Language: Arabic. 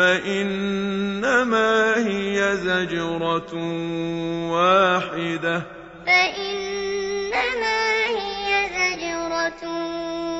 فإنما هي زجرة واحدة. فإنما هي زجرة واحدة